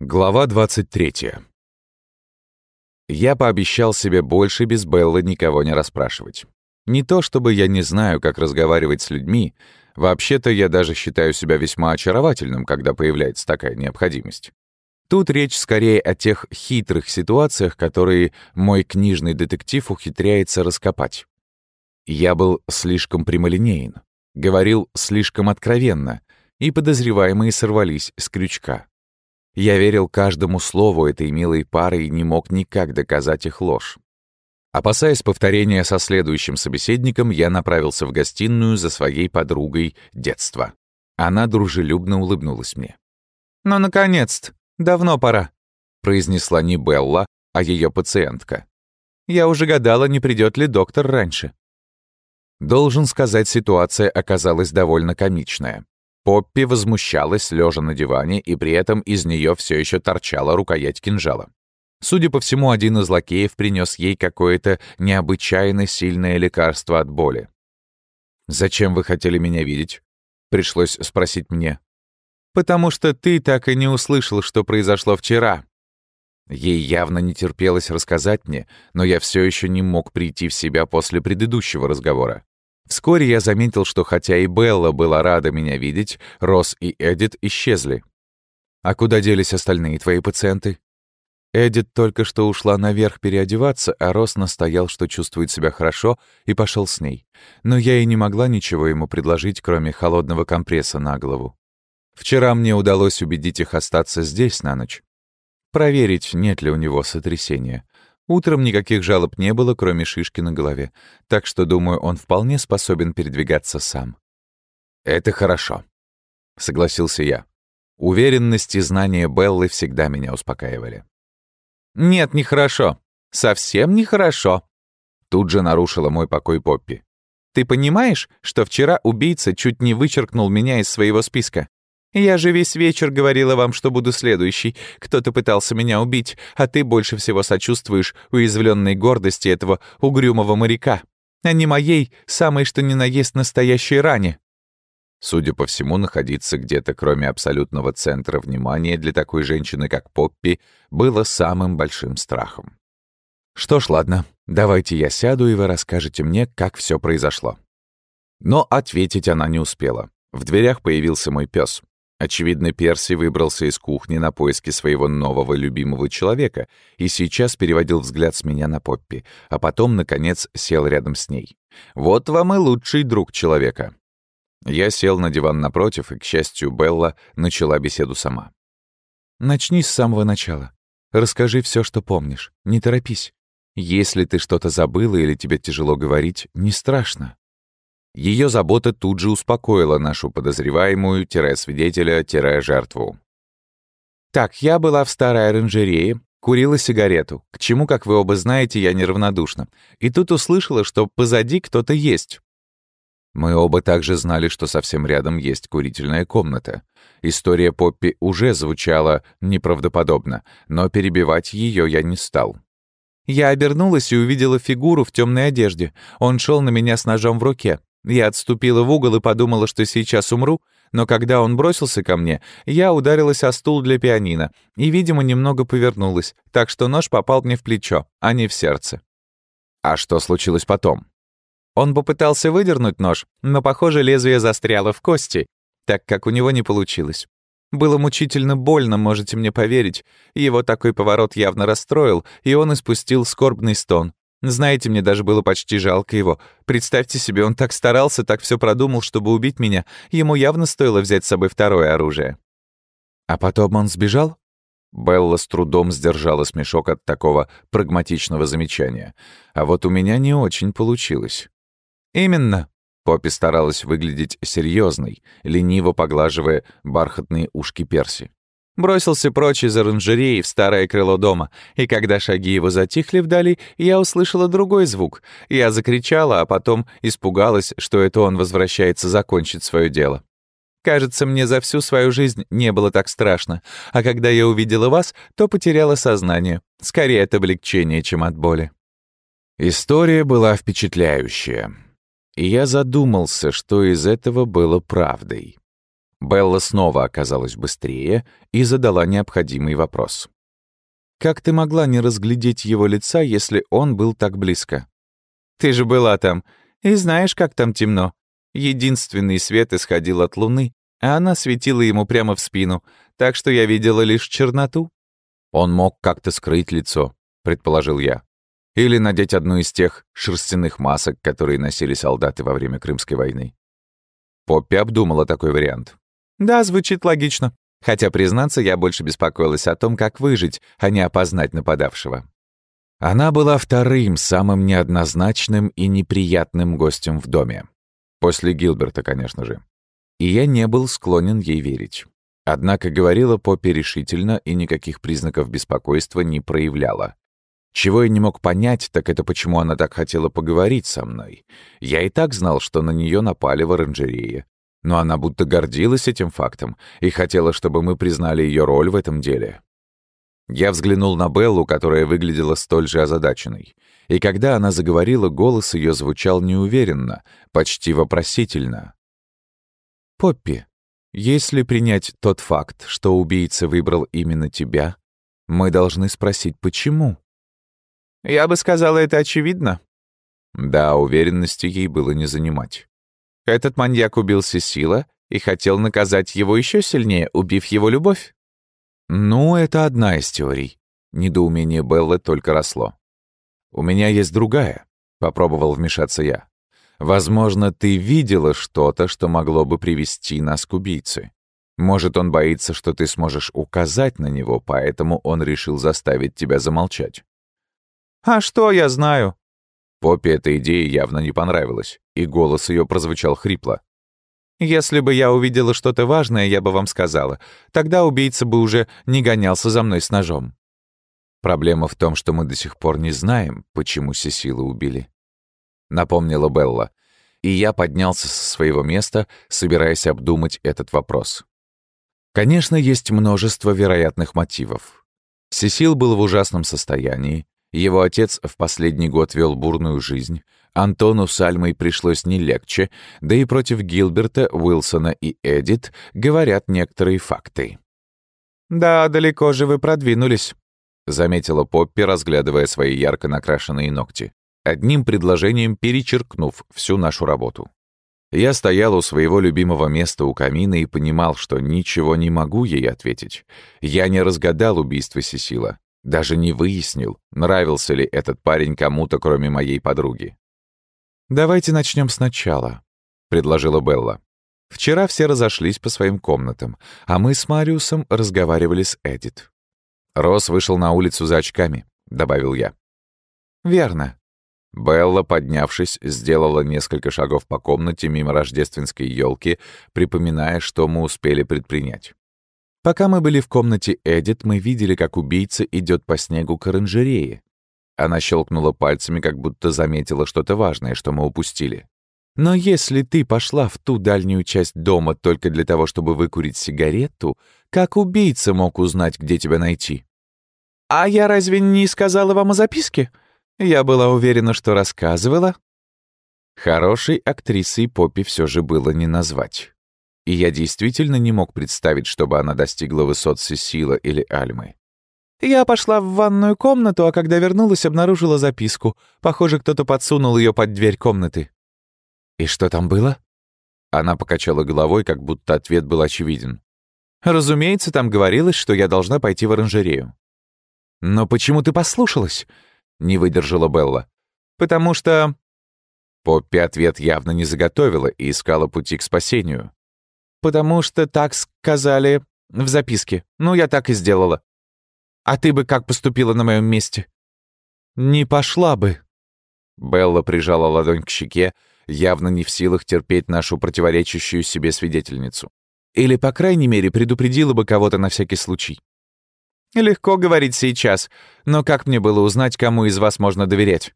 Глава 23. Я пообещал себе больше без Беллы никого не расспрашивать. Не то чтобы я не знаю, как разговаривать с людьми, вообще-то я даже считаю себя весьма очаровательным, когда появляется такая необходимость. Тут речь скорее о тех хитрых ситуациях, которые мой книжный детектив ухитряется раскопать. Я был слишком прямолинеен, говорил слишком откровенно, и подозреваемые сорвались с крючка. Я верил каждому слову этой милой пары и не мог никак доказать их ложь. Опасаясь повторения со следующим собеседником, я направился в гостиную за своей подругой детства. Она дружелюбно улыбнулась мне. «Ну, наконец-то! Давно пора!» произнесла не Белла, а ее пациентка. «Я уже гадала, не придет ли доктор раньше». Должен сказать, ситуация оказалась довольно комичная. Поппи возмущалась, лежа на диване, и при этом из нее все еще торчала рукоять кинжала. Судя по всему, один из лакеев принес ей какое-то необычайно сильное лекарство от боли. «Зачем вы хотели меня видеть?» — пришлось спросить мне. «Потому что ты так и не услышал, что произошло вчера». Ей явно не терпелось рассказать мне, но я все еще не мог прийти в себя после предыдущего разговора. Вскоре я заметил, что хотя и Белла была рада меня видеть, Росс и Эдит исчезли. «А куда делись остальные твои пациенты?» Эдит только что ушла наверх переодеваться, а Росс настоял, что чувствует себя хорошо, и пошел с ней. Но я и не могла ничего ему предложить, кроме холодного компресса на голову. Вчера мне удалось убедить их остаться здесь на ночь. Проверить, нет ли у него сотрясения. Утром никаких жалоб не было, кроме шишки на голове, так что, думаю, он вполне способен передвигаться сам. «Это хорошо», — согласился я. Уверенность и знания Беллы всегда меня успокаивали. «Нет, нехорошо. Совсем нехорошо», — тут же нарушила мой покой Поппи. «Ты понимаешь, что вчера убийца чуть не вычеркнул меня из своего списка? Я же весь вечер говорила вам, что буду следующий. Кто-то пытался меня убить, а ты больше всего сочувствуешь уязвленной гордости этого угрюмого моряка, а не моей, самой что ни на есть настоящей ране». Судя по всему, находиться где-то, кроме абсолютного центра внимания для такой женщины, как Поппи, было самым большим страхом. Что ж, ладно, давайте я сяду, и вы расскажете мне, как все произошло. Но ответить она не успела. В дверях появился мой пес. Очевидно, Перси выбрался из кухни на поиски своего нового любимого человека и сейчас переводил взгляд с меня на Поппи, а потом, наконец, сел рядом с ней. Вот вам и лучший друг человека. Я сел на диван напротив, и, к счастью, Белла начала беседу сама. «Начни с самого начала. Расскажи все, что помнишь. Не торопись. Если ты что-то забыла или тебе тяжело говорить, не страшно. Ее забота тут же успокоила нашу подозреваемую-свидетеля-жертву. «Так, я была в старой оранжерее, курила сигарету, к чему, как вы оба знаете, я неравнодушна, и тут услышала, что позади кто-то есть». Мы оба также знали, что совсем рядом есть курительная комната. История Поппи уже звучала неправдоподобно, но перебивать ее я не стал. Я обернулась и увидела фигуру в темной одежде. Он шел на меня с ножом в руке. Я отступила в угол и подумала, что сейчас умру, но когда он бросился ко мне, я ударилась о стул для пианино и, видимо, немного повернулась, так что нож попал мне в плечо, а не в сердце. А что случилось потом? Он попытался выдернуть нож, но, похоже, лезвие застряло в кости, так как у него не получилось. Было мучительно больно, можете мне поверить. Его такой поворот явно расстроил, и он испустил скорбный стон, знаете, мне даже было почти жалко его. Представьте себе, он так старался, так все продумал, чтобы убить меня. Ему явно стоило взять с собой второе оружие. А потом он сбежал? Белла с трудом сдержала смешок от такого прагматичного замечания. А вот у меня не очень получилось. Именно. Поппи старалась выглядеть серьезной, лениво поглаживая бархатные ушки Перси. Бросился прочь из оранжереи в старое крыло дома, и когда шаги его затихли вдали, я услышала другой звук. Я закричала, а потом испугалась, что это он возвращается закончить свое дело. Кажется, мне за всю свою жизнь не было так страшно, а когда я увидела вас, то потеряла сознание. Скорее от облегчения, чем от боли. История была впечатляющая. И я задумался, что из этого было правдой. Белла снова оказалась быстрее и задала необходимый вопрос. «Как ты могла не разглядеть его лица, если он был так близко? Ты же была там, и знаешь, как там темно. Единственный свет исходил от луны, а она светила ему прямо в спину, так что я видела лишь черноту». «Он мог как-то скрыть лицо», — предположил я. «Или надеть одну из тех шерстяных масок, которые носили солдаты во время Крымской войны». Поппи обдумала такой вариант. Да, звучит логично. Хотя, признаться, я больше беспокоилась о том, как выжить, а не опознать нападавшего. Она была вторым, самым неоднозначным и неприятным гостем в доме. После Гилберта, конечно же. И я не был склонен ей верить. Однако говорила Поппи решительно и никаких признаков беспокойства не проявляла. Чего я не мог понять, так это почему она так хотела поговорить со мной. Я и так знал, что на нее напали в оранжерее но она будто гордилась этим фактом и хотела, чтобы мы признали ее роль в этом деле. Я взглянул на Беллу, которая выглядела столь же озадаченной. И когда она заговорила, голос ее звучал неуверенно, почти вопросительно. «Поппи, если принять тот факт, что убийца выбрал именно тебя, мы должны спросить, почему?» «Я бы сказала, это очевидно». Да, уверенности ей было не занимать. Этот маньяк убил Сесила и хотел наказать его еще сильнее, убив его любовь? Ну, это одна из теорий. Недоумение Беллы только росло. «У меня есть другая», — попробовал вмешаться я. «Возможно, ты видела что-то, что могло бы привести нас к убийце. Может, он боится, что ты сможешь указать на него, поэтому он решил заставить тебя замолчать». «А что я знаю?» Поппи эта идея явно не понравилась, и голос ее прозвучал хрипло. «Если бы я увидела что-то важное, я бы вам сказала. Тогда убийца бы уже не гонялся за мной с ножом». «Проблема в том, что мы до сих пор не знаем, почему Сесилу убили», — напомнила Белла. И я поднялся со своего места, собираясь обдумать этот вопрос. Конечно, есть множество вероятных мотивов. Сесил был в ужасном состоянии, его отец в последний год вел бурную жизнь. Антону с Альмой пришлось не легче, да и против Гилберта, Уилсона и Эдит говорят некоторые факты. «Да, далеко же вы продвинулись», — заметила Поппи, разглядывая свои ярко накрашенные ногти, одним предложением перечеркнув всю нашу работу. Я стоял у своего любимого места у камина и понимал, что ничего не могу ей ответить. Я не разгадал убийство Сесила. Даже не выяснил, нравился ли этот парень кому-то, кроме моей подруги. «Давайте начнем сначала», — предложила Белла. «Вчера все разошлись по своим комнатам, а мы с Мариусом разговаривали с Эдит». «Росс вышел на улицу за очками», — добавил я. «Верно». Белла, поднявшись, сделала несколько шагов по комнате мимо рождественской елки, припоминая, что мы успели предпринять. Пока мы были в комнате Эдит, мы видели, как убийца идет по снегу к оранжерее. Она щелкнула пальцами, как будто заметила что-то важное, что мы упустили. Но если ты пошла в ту дальнюю часть дома только для того, чтобы выкурить сигарету, как убийца мог узнать, где тебя найти? А я разве не сказала вам о записке? Я была уверена, что рассказывала. Хорошей актрисой Поппи все же было не назвать и я действительно не мог представить, чтобы она достигла высот Сесила или Альмы. Я пошла в ванную комнату, а когда вернулась, обнаружила записку. Похоже, кто-то подсунул ее под дверь комнаты. «И что там было?» Она покачала головой, как будто ответ был очевиден. «Разумеется, там говорилось, что я должна пойти в оранжерею». «Но почему ты послушалась?» — не выдержала Белла. «Потому что...» Поппи ответ явно не заготовила и искала пути к спасению потому что так сказали в записке. Ну, я так и сделала. А ты бы как поступила на моем месте? Не пошла бы. Белла прижала ладонь к щеке, явно не в силах терпеть нашу противоречащую себе свидетельницу. Или, по крайней мере, предупредила бы кого-то на всякий случай. Легко говорить сейчас, но как мне было узнать, кому из вас можно доверять?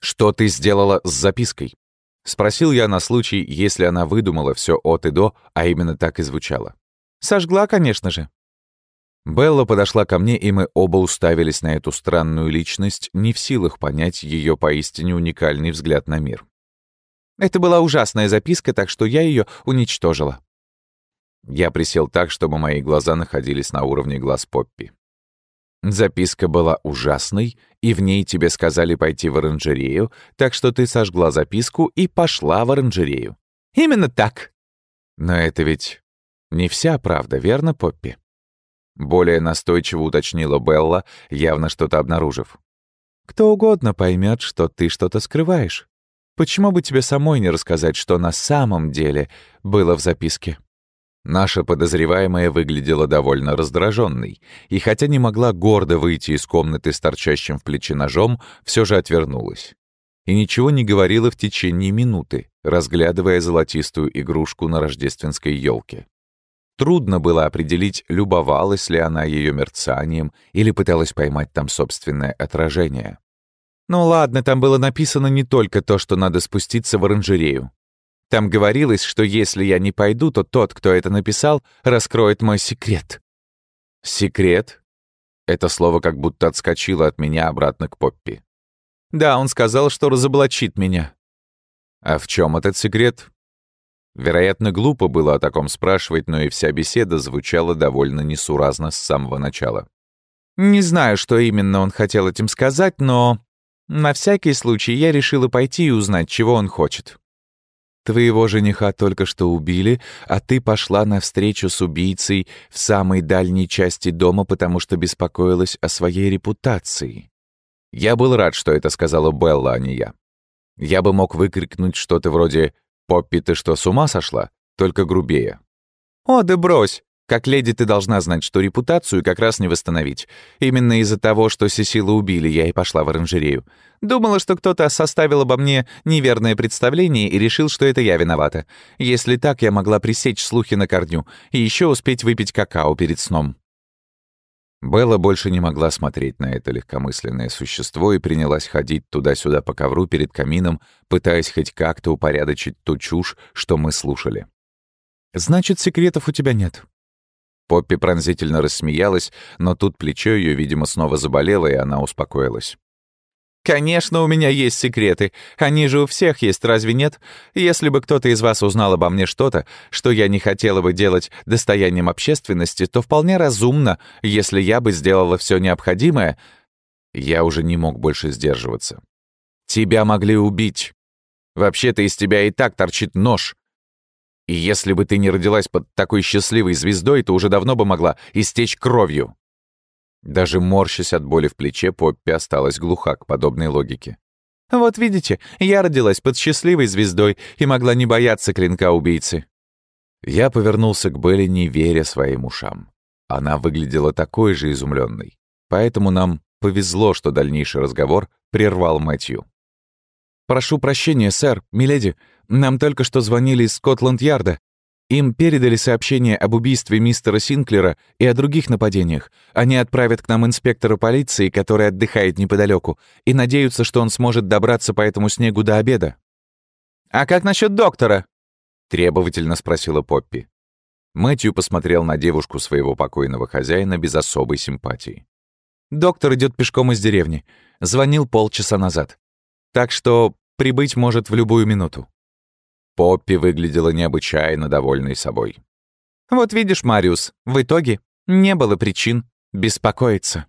Что ты сделала с запиской? Спросил я на случай, если она выдумала все от и до, а именно так и звучало. «Сожгла, конечно же». Белла подошла ко мне, и мы оба уставились на эту странную личность, не в силах понять ее поистине уникальный взгляд на мир. Это была ужасная записка, так что я ее уничтожила. Я присел так, чтобы мои глаза находились на уровне глаз Поппи. Записка была ужасной, и в ней тебе сказали пойти в оранжерею, так что ты сожгла записку и пошла в оранжерею. Именно так. Но это ведь не вся правда, верно, Поппи? Более настойчиво уточнила Белла, явно что-то обнаружив. Кто угодно поймет, что ты что-то скрываешь. Почему бы тебе самой не рассказать, что на самом деле было в записке? Наша подозреваемая выглядела довольно раздраженной, и хотя не могла гордо выйти из комнаты с торчащим в плече ножом, все же отвернулась. И ничего не говорила в течение минуты, разглядывая золотистую игрушку на рождественской елке. Трудно было определить, любовалась ли она ее мерцанием или пыталась поймать там собственное отражение. Ну ладно, там было написано не только то, что надо спуститься в оранжерею. Там говорилось, что если я не пойду, то тот, кто это написал, раскроет мой секрет. Секрет? Это слово как будто отскочило от меня обратно к Поппи. Да, он сказал, что разоблачит меня. А в чем этот секрет? Вероятно, глупо было о таком спрашивать, но и вся беседа звучала довольно несуразно с самого начала. Не знаю, что именно он хотел этим сказать, но на всякий случай я решила пойти и узнать, чего он хочет. Твоего жениха только что убили, а ты пошла навстречу с убийцей в самой дальней части дома, потому что беспокоилась о своей репутации. Я был рад, что это сказала Белла, а не я. Я бы мог выкрикнуть что-то вроде «Поппи, ты что, с ума сошла?» Только грубее. «О, да брось! Как леди ты должна знать, что репутацию как раз не восстановить. Именно из-за того, что Сесила убили, я и пошла в оранжерею. Думала, что кто-то составил обо мне неверное представление и решил, что это я виновата. Если так, я могла пресечь слухи на корню и еще успеть выпить какао перед сном». Белла больше не могла смотреть на это легкомысленное существо и принялась ходить туда-сюда по ковру перед камином, пытаясь хоть как-то упорядочить ту чушь, что мы слушали. «Значит, секретов у тебя нет», Поппи пронзительно рассмеялась, но тут плечо ее, видимо, снова заболело, и она успокоилась. «Конечно, у меня есть секреты. Они же у всех есть, разве нет? Если бы кто-то из вас узнал обо мне что-то, что я не хотела бы делать достоянием общественности, то вполне разумно, если я бы сделала все необходимое...» Я уже не мог больше сдерживаться. «Тебя могли убить. Вообще-то из тебя и так торчит нож. И если бы ты не родилась под такой счастливой звездой, то уже давно бы могла истечь кровью». Даже морщась от боли в плече, Поппи осталась глуха к подобной логике. «Вот видите, я родилась под счастливой звездой и могла не бояться клинка убийцы». Я повернулся к Белли, не веря своим ушам. Она выглядела такой же изумленной. Поэтому нам повезло, что дальнейший разговор прервал Мэтью. «Прошу прощения, сэр, миледи, нам только что звонили из Скотланд-Ярда. Им передали сообщение об убийстве мистера Синклера и о других нападениях. Они отправят к нам инспектора полиции, который отдыхает неподалеку, и надеются, что он сможет добраться по этому снегу до обеда». «А как насчет доктора?» — требовательно спросила Поппи. Мэтью посмотрел на девушку своего покойного хозяина без особой симпатии. «Доктор идет пешком из деревни. Звонил полчаса назад. Так что прибыть может в любую минуту». Поппи выглядела необычайно довольной собой. «Вот видишь, Мариус, в итоге не было причин беспокоиться».